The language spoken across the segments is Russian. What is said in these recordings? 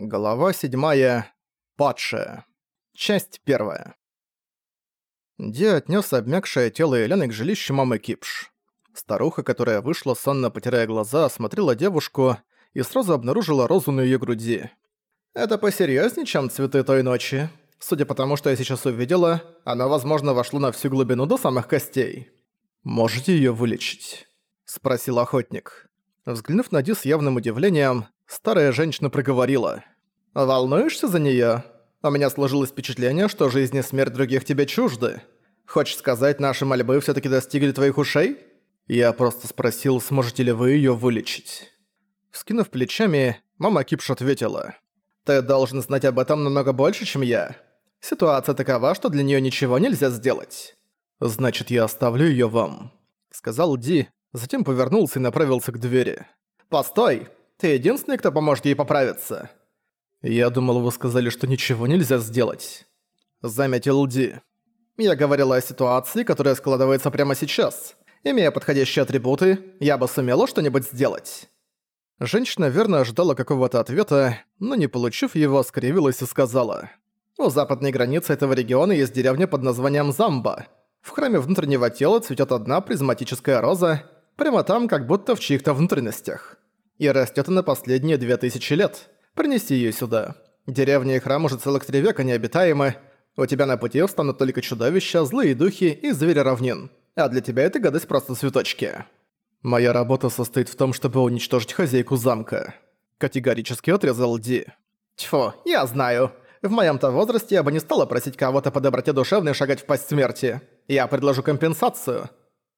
Глава 7. Падшая. Часть 1. Ди отнес обмякшее тело Елены к жилищу мамы Кипш. Старуха, которая вышла, сонно потирая глаза, осмотрела девушку и сразу обнаружила розу на ее груди. «Это посерьезнее, чем цветы той ночи. Судя по тому, что я сейчас увидела, она, возможно, вошла на всю глубину до самых костей. Можете ее вылечить?» – спросил охотник. Взглянув на Ди с явным удивлением, Старая женщина проговорила. «Волнуешься за неё? У меня сложилось впечатление, что жизнь и смерть других тебе чужды. Хочешь сказать, наши мольбы всё-таки достигли твоих ушей?» Я просто спросил, сможете ли вы её вылечить. Скинув плечами, мама Кипш ответила. «Ты должен знать об этом намного больше, чем я. Ситуация такова, что для неё ничего нельзя сделать». «Значит, я оставлю её вам», — сказал Ди, затем повернулся и направился к двери. «Постой! Ты единственный, кто поможет ей поправиться». «Я думал, вы сказали, что ничего нельзя сделать», — заметил Ди. «Я говорила о ситуации, которая складывается прямо сейчас. Имея подходящие атрибуты, я бы сумела что-нибудь сделать». Женщина верно ожидала какого-то ответа, но не получив его, скривилась и сказала. «У западной границы этого региона есть деревня под названием Замба. В храме внутреннего тела цветет одна призматическая роза, прямо там, как будто в чьих-то внутренностях и растет она последние две тысячи лет. Принеси ее сюда. Деревня и храм уже целых три века необитаемы. У тебя на пути встанут только чудовища, злые духи и звери равнин. А для тебя это гадость просто цветочки. Моя работа состоит в том, чтобы уничтожить хозяйку замка. Категорически отрезал Ди. Тьфу, я знаю. В моем-то возрасте я бы не стала просить кого-то по доброте душевной шагать в пасть смерти. Я предложу компенсацию.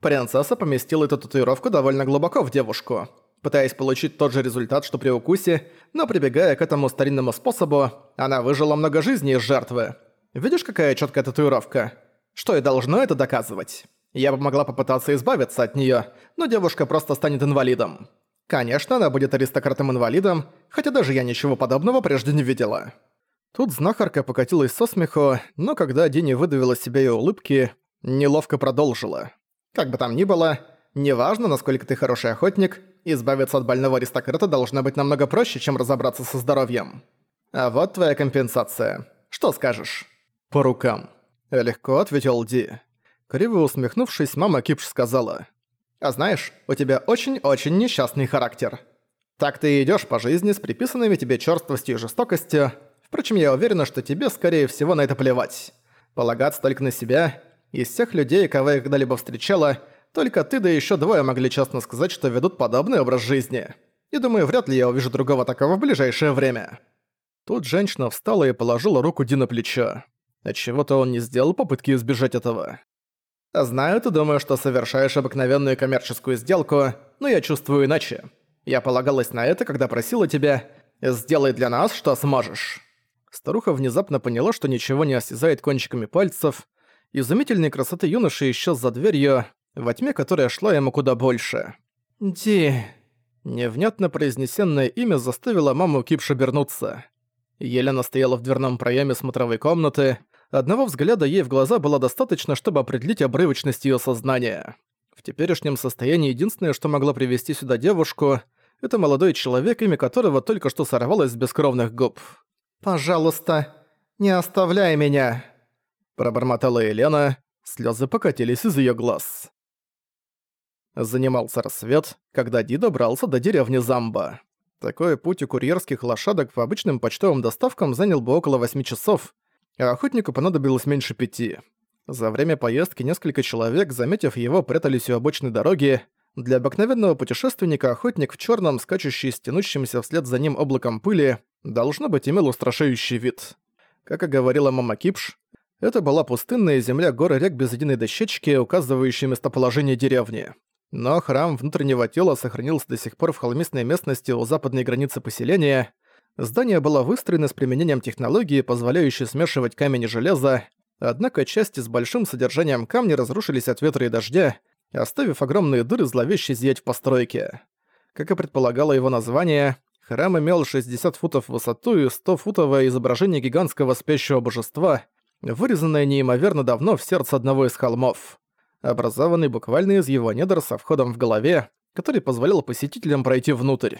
Принцесса поместила эту татуировку довольно глубоко в девушку пытаясь получить тот же результат, что при укусе, но прибегая к этому старинному способу, она выжила много жизней из жертвы. Видишь, какая четкая татуировка? Что и должно это доказывать. Я бы могла попытаться избавиться от нее, но девушка просто станет инвалидом. Конечно, она будет аристократом-инвалидом, хотя даже я ничего подобного прежде не видела. Тут знахарка покатилась со смеху, но когда Дини выдавила себе ее улыбки, неловко продолжила. Как бы там ни было, неважно, насколько ты хороший охотник, Избавиться от больного аристократа должно быть намного проще, чем разобраться со здоровьем. А вот твоя компенсация. Что скажешь? По рукам. Легко ответил Ди. Криво усмехнувшись, мама Кипш сказала. А знаешь, у тебя очень-очень несчастный характер. Так ты и идёшь по жизни с приписанными тебе чёрствостью и жестокостью. Впрочем, я уверена, что тебе, скорее всего, на это плевать. Полагаться только на себя. Из всех людей, кого я когда-либо встречала, только ты да еще двое могли честно сказать, что ведут подобный образ жизни. И думаю, вряд ли я увижу другого такого в ближайшее время». Тут женщина встала и положила руку Ди на плечо. Отчего-то он не сделал попытки избежать этого. «Знаю, ты думаешь, что совершаешь обыкновенную коммерческую сделку, но я чувствую иначе. Я полагалась на это, когда просила тебя «сделай для нас, что сможешь». Старуха внезапно поняла, что ничего не осязает кончиками пальцев. Изумительной красоты юноши исчез за дверью, во тьме которая шла ему куда больше. «Ди...» Невнятно произнесенное имя заставило маму Кипш обернуться. Елена стояла в дверном проеме смотровой комнаты. Одного взгляда ей в глаза было достаточно, чтобы определить обрывочность ее сознания. В теперешнем состоянии единственное, что могло привести сюда девушку, это молодой человек, имя которого только что сорвалось с бескровных губ. «Пожалуйста, не оставляй меня!» Пробормотала Елена, слезы покатились из ее глаз. Занимался рассвет, когда Ди добрался до деревни Замба. Такой путь у курьерских лошадок по обычным почтовым доставкам занял бы около 8 часов, а охотнику понадобилось меньше пяти. За время поездки несколько человек, заметив его, прятались у обочины дороги. Для обыкновенного путешественника охотник в черном, скачущий с тянущимся вслед за ним облаком пыли, должно быть имел устрашающий вид. Как и говорила мама Кипш, это была пустынная земля горы рек без единой дощечки, указывающей местоположение деревни. Но храм внутреннего тела сохранился до сих пор в холмистной местности у западной границы поселения. Здание было выстроено с применением технологии, позволяющей смешивать камень и железо, однако части с большим содержанием камня разрушились от ветра и дождя, оставив огромные дыры зловеще зиять в постройке. Как и предполагало его название, храм имел 60 футов в высоту и 100-футовое изображение гигантского спящего божества, вырезанное неимоверно давно в сердце одного из холмов образованный буквально из его недр со входом в голове, который позволял посетителям пройти внутрь.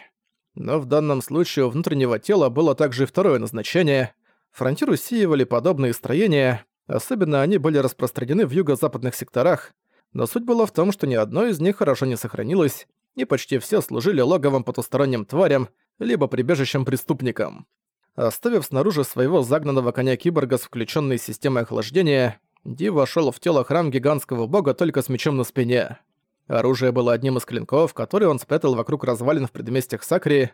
Но в данном случае у внутреннего тела было также и второе назначение. Фронтир усеивали подобные строения, особенно они были распространены в юго-западных секторах, но суть была в том, что ни одно из них хорошо не сохранилось, и почти все служили логовом потусторонним тварям, либо прибежищем преступникам. Оставив снаружи своего загнанного коня-киборга с включенной системой охлаждения, Ди вошел в тело храм гигантского бога только с мечом на спине. Оружие было одним из клинков, который он спрятал вокруг развалин в предместьях Сакри.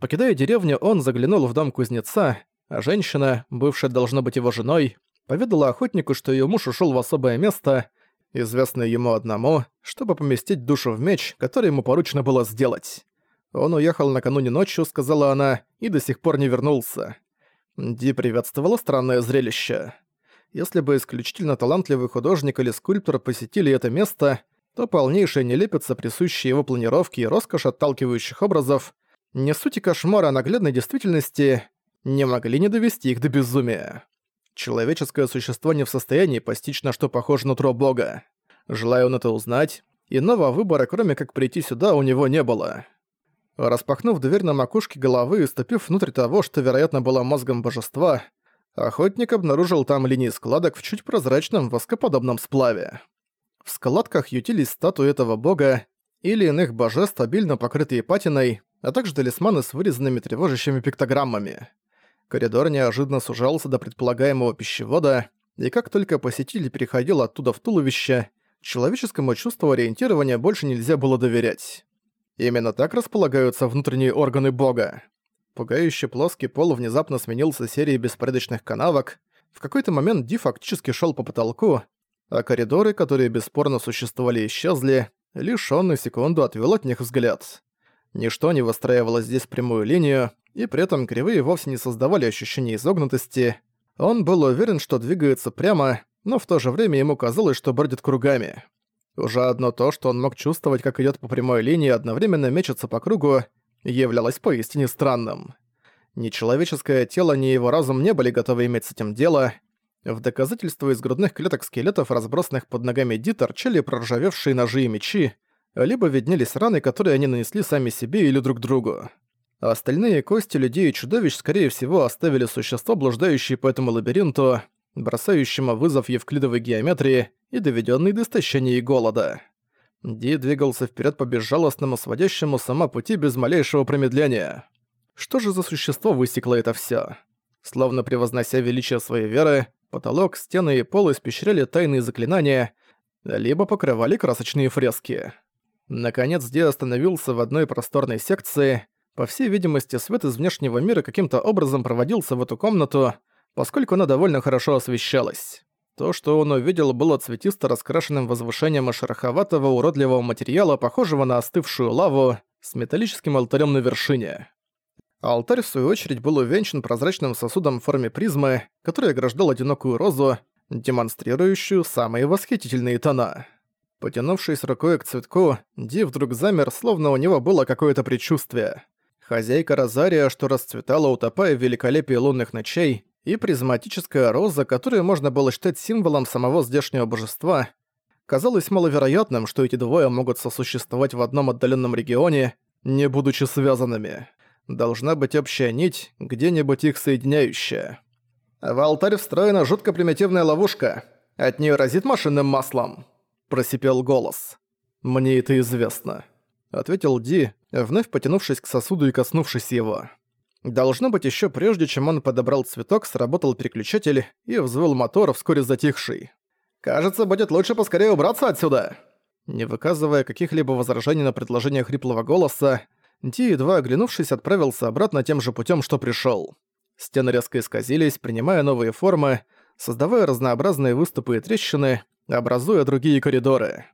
Покидая деревню, он заглянул в дом кузнеца, а женщина, бывшая должна быть его женой, поведала охотнику, что ее муж ушел в особое место, известное ему одному, чтобы поместить душу в меч, который ему поручено было сделать. Он уехал накануне ночью, сказала она, и до сих пор не вернулся. Ди приветствовала странное зрелище. Если бы исключительно талантливый художник или скульптор посетили это место, то полнейшая нелепица, присущая его планировке и роскошь отталкивающих образов, не суть и кошмара наглядной действительности, не могли не довести их до безумия. Человеческое существо не в состоянии постичь на что похоже нутро бога. Желая он это узнать, иного выбора, кроме как прийти сюда, у него не было. Распахнув дверь на макушке головы и ступив внутрь того, что, вероятно, было мозгом божества, охотник обнаружил там линии складок в чуть прозрачном воскоподобном сплаве. В складках ютились статуи этого бога или иных божеств, обильно покрытые патиной, а также талисманы с вырезанными тревожащими пиктограммами. Коридор неожиданно сужался до предполагаемого пищевода, и как только посетитель переходил оттуда в туловище, человеческому чувству ориентирования больше нельзя было доверять. Именно так располагаются внутренние органы бога. Пугающий плоский пол внезапно сменился серией беспорядочных канавок, в какой-то момент Ди фактически шел по потолку, а коридоры, которые бесспорно существовали, исчезли, лишь он на секунду отвел от них взгляд. Ничто не выстраивало здесь прямую линию, и при этом кривые вовсе не создавали ощущения изогнутости. Он был уверен, что двигается прямо, но в то же время ему казалось, что бродит кругами. Уже одно то, что он мог чувствовать, как идет по прямой линии, одновременно мечется по кругу, являлось поистине странным. Ни человеческое тело, ни его разум не были готовы иметь с этим дело. В доказательство из грудных клеток скелетов, разбросанных под ногами Ди, торчали проржавевшие ножи и мечи, либо виднелись раны, которые они нанесли сами себе или друг другу а остальные кости людей и чудовищ, скорее всего, оставили существа, блуждающие по этому лабиринту, бросающему вызов евклидовой геометрии и доведенный до истощения и голода. Ди двигался вперед по безжалостному, сводящему сама пути без малейшего промедления. Что же за существо высекло это все? Словно превознося величие своей веры, потолок, стены и пол испещряли тайные заклинания, либо покрывали красочные фрески. Наконец Ди остановился в одной просторной секции, по всей видимости, свет из внешнего мира каким-то образом проводился в эту комнату, поскольку она довольно хорошо освещалась. То, что он увидел, было цветисто раскрашенным возвышением из шероховатого уродливого материала, похожего на остывшую лаву, с металлическим алтарем на вершине. Алтарь, в свою очередь, был увенчан прозрачным сосудом в форме призмы, который ограждал одинокую розу, демонстрирующую самые восхитительные тона. Потянувшись рукой к цветку, Ди вдруг замер, словно у него было какое-то предчувствие. Хозяйка Розария, что расцветала, утопая в великолепии лунных ночей, и призматическая роза, которую можно было считать символом самого здешнего божества, казалось маловероятным, что эти двое могут сосуществовать в одном отдаленном регионе, не будучи связанными. Должна быть общая нить, где-нибудь их соединяющая. В алтарь встроена жутко примитивная ловушка. От нее разит машинным маслом. Просипел голос. Мне это известно ответил Ди, вновь потянувшись к сосуду и коснувшись его. Должно быть, еще прежде, чем он подобрал цветок, сработал переключатель и взвыл мотор, вскоре затихший. «Кажется, будет лучше поскорее убраться отсюда!» Не выказывая каких-либо возражений на предложение хриплого голоса, Ди, едва оглянувшись, отправился обратно тем же путем, что пришел. Стены резко исказились, принимая новые формы, создавая разнообразные выступы и трещины, образуя другие коридоры.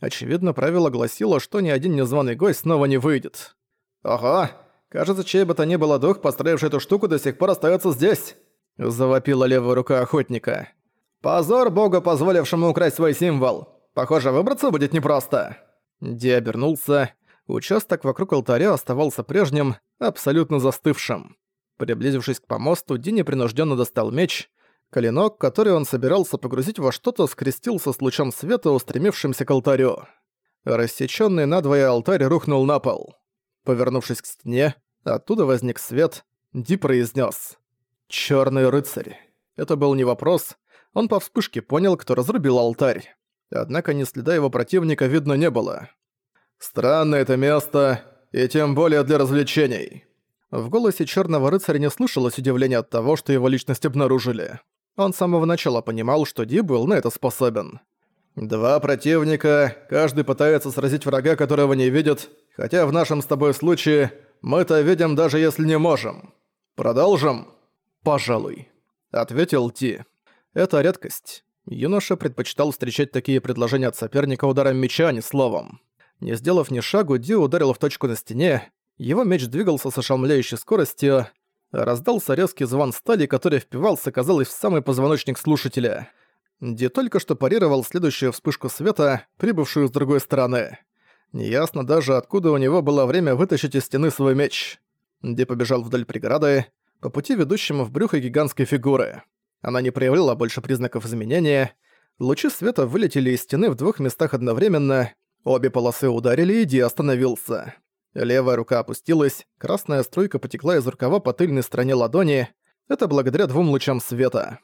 Очевидно, правило гласило, что ни один незваный гость снова не выйдет. «Ого! Кажется, чей бы то ни было дух, построивший эту штуку, до сих пор остается здесь!» Завопила левая рука охотника. «Позор богу, позволившему украсть свой символ! Похоже, выбраться будет непросто!» Ди обернулся. Участок вокруг алтаря оставался прежним, абсолютно застывшим. Приблизившись к помосту, Ди непринужденно достал меч — Клинок, который он собирался погрузить во что-то, скрестился с лучом света, устремившимся к алтарю. Рассечённый надвое алтарь рухнул на пол. Повернувшись к стене, Оттуда возник свет. Ди произнес: «Чёрный рыцарь». Это был не вопрос. Он по вспышке понял, кто разрубил алтарь. Однако ни следа его противника видно не было. «Странное это место, и тем более для развлечений». В голосе Черного рыцаря не слышалось удивления от того, что его личность обнаружили. Он с самого начала понимал, что Ди был на это способен. «Два противника, каждый пытается сразить врага, которого не видит, хотя в нашем с тобой случае мы-то видим даже если не можем. Продолжим?» «Пожалуй», — ответил Ди. «Это редкость. Юноша предпочитал встречать такие предложения от соперника ударом меча, а не словом. Не сделав ни шагу, Ди ударил в точку на стене, его меч двигался с ошеломляющей скоростью, раздался резкий звон стали, который впивался, казалось, в самый позвоночник слушателя. Ди только что парировал следующую вспышку света, прибывшую с другой стороны. Неясно даже, откуда у него было время вытащить из стены свой меч. Ди побежал вдоль преграды, по пути ведущему в брюхо гигантской фигуры. Она не проявляла больше признаков изменения. Лучи света вылетели из стены в двух местах одновременно, обе полосы ударили, и Ди остановился. Левая рука опустилась, красная струйка потекла из рукава по тыльной стороне ладони. Это благодаря двум лучам света.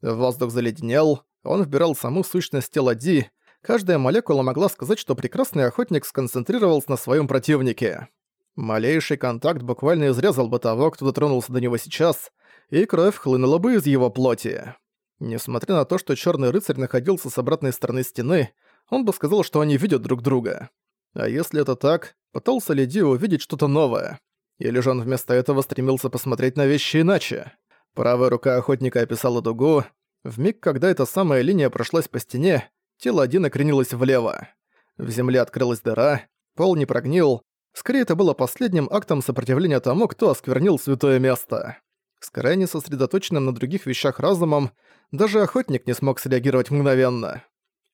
Воздух заледенел, он вбирал саму сущность тела Ди. Каждая молекула могла сказать, что прекрасный охотник сконцентрировался на своем противнике. Малейший контакт буквально изрезал бы того, кто дотронулся до него сейчас, и кровь хлынула бы из его плоти. Несмотря на то, что Черный рыцарь находился с обратной стороны стены, он бы сказал, что они видят друг друга. А если это так, пытался ли Ди увидеть что-то новое? Или же он вместо этого стремился посмотреть на вещи иначе? Правая рука охотника описала дугу. В миг, когда эта самая линия прошлась по стене, тело Ди накренилось влево. В земле открылась дыра, пол не прогнил. Скорее, это было последним актом сопротивления тому, кто осквернил святое место. С крайне сосредоточенным на других вещах разумом, даже охотник не смог среагировать мгновенно.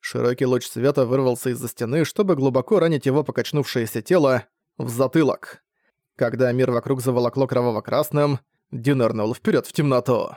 Широкий луч света вырвался из-за стены, чтобы глубоко ранить его покачнувшееся тело в затылок. Когда мир вокруг заволокло кроваво-красным, Дин нырнул вперед в темноту.